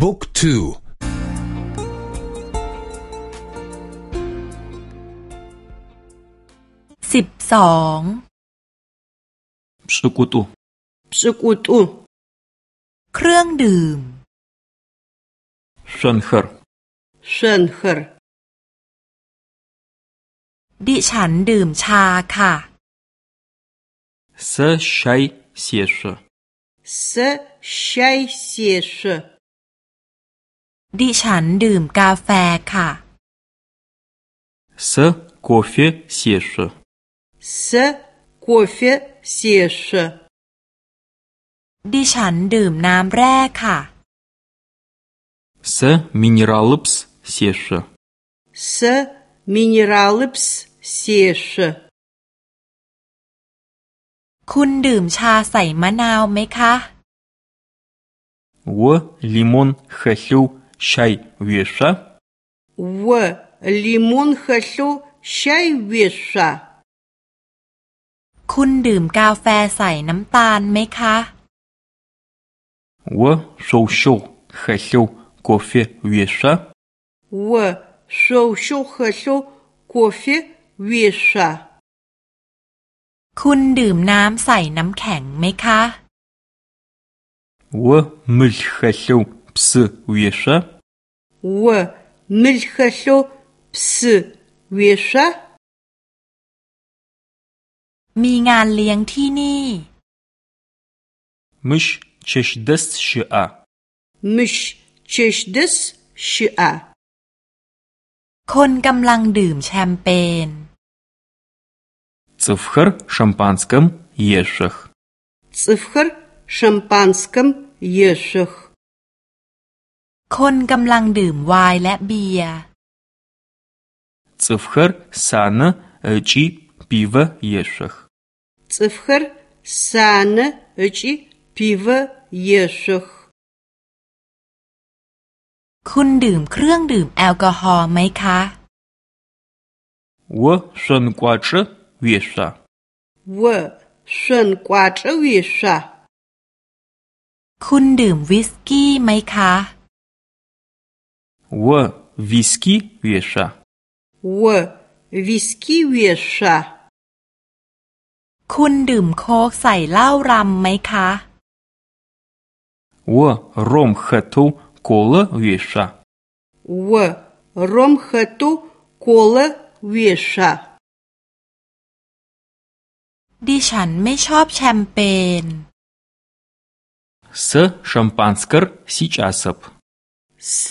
book twoสิบสองПшӀыкӀутӀу ПшӀыкӀутӀуเครื่องดื่มШъонхэр Шъонхэрดิฉันดื่มชาค่ะСэ щайเซียชเซชัยเซียช ดิฉันดื่มกาแฟค่ะ сэ кофе сешъо เซกาแฟเสียช ดิฉันดื่มน้ำแร่ค่ะ сэ минералыпс сешъо เซมินเนอรัลป์เสียช คุณดื่มชาใส่มะนาวไหมคะ о лимон хэлъэу щай уешъа วลิมอนเฮลูชัยเวชา คุณดื่มกาแฟใส่น้ำตาลไหมคะ о шъоущыгъу хэлъэу кофе уешъа วชวชูเฮลูกาแฟเวชา คุณดื่มน้ำใส่น้ำแข็งไหมคะ о мыл хэлъэу псы уешъа วมิลเฮลูปส์เวชา มีงานเลี้ยงที่นี่ мыщ чэщ дэс щыӏа มิชเชชดิสชิอา คนกำลังดื่มแชมเปญ цӏыфхэр шампанскэм ешъох ጽฟเ คนกำลังดื่มไวน์และเบียร์ цӏыфхэр санэ ыкӏи пивэ ешъох ጽฟเฮอร์ซานเอจิพีเวเยชก คุณดื่มเครื่องดื่มแอลกอฮอล์ไหมคะ о шъонкӏуачӏэ уешъа วชวนกวาดเวชา คุณดื่มวิสกี้ไหมคะ о виски уешъа ววิสกี้เวชา คุณดื่มโค้กใส่เหล้ารำไหมคะ о ром хэтэу колы уешъа วรมเฮตุโคลเวชา ดิฉันไม่ชอบแชมเปญ сэ шампанскэр сикӏасэп เ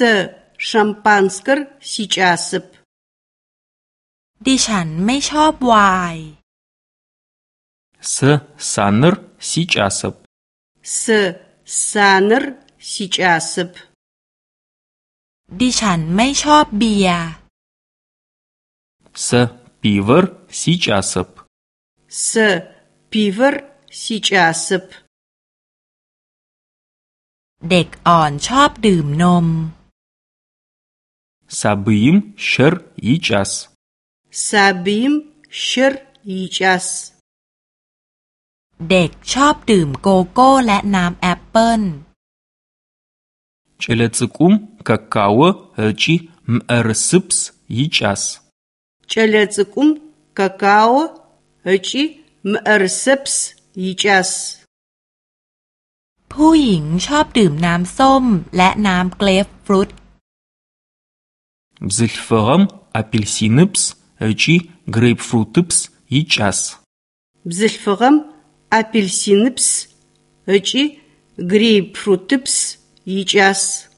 ซแชมปานสก์สิจาสบ ดิฉันไม่ชอบไวน์ сэ саныр сикӏасэп เซซานร์สิจาสบ ดิฉันไม่ชอบเบียร์ сэ пивэр сикӏасэп เซพีเวอร์สิจาสบ เด็กอ่อนชอบดื่มนม сабыим щэр икӏас ซาบิมชร์ยิจัส เด็กชอบดื่มโกโก้และน้ำแอปเปิ้ล кӏэлэцӏыкӏум какао ыкӏи мыӏэрысыпс икӏас เจเลซกุมกาคาโอเอจิมเอร์เซปส์ยิจัส ผู้หญิงชอบดื่มน้ำส้มและน้ำเกรฟฟรุต Бзылъфыгъэм апельсиныбз ыкӏи грейпфрутыбз икӏас. Бзылъфыгъэм апельсиныбз ыкӏи грейпфрутыбз икӏас.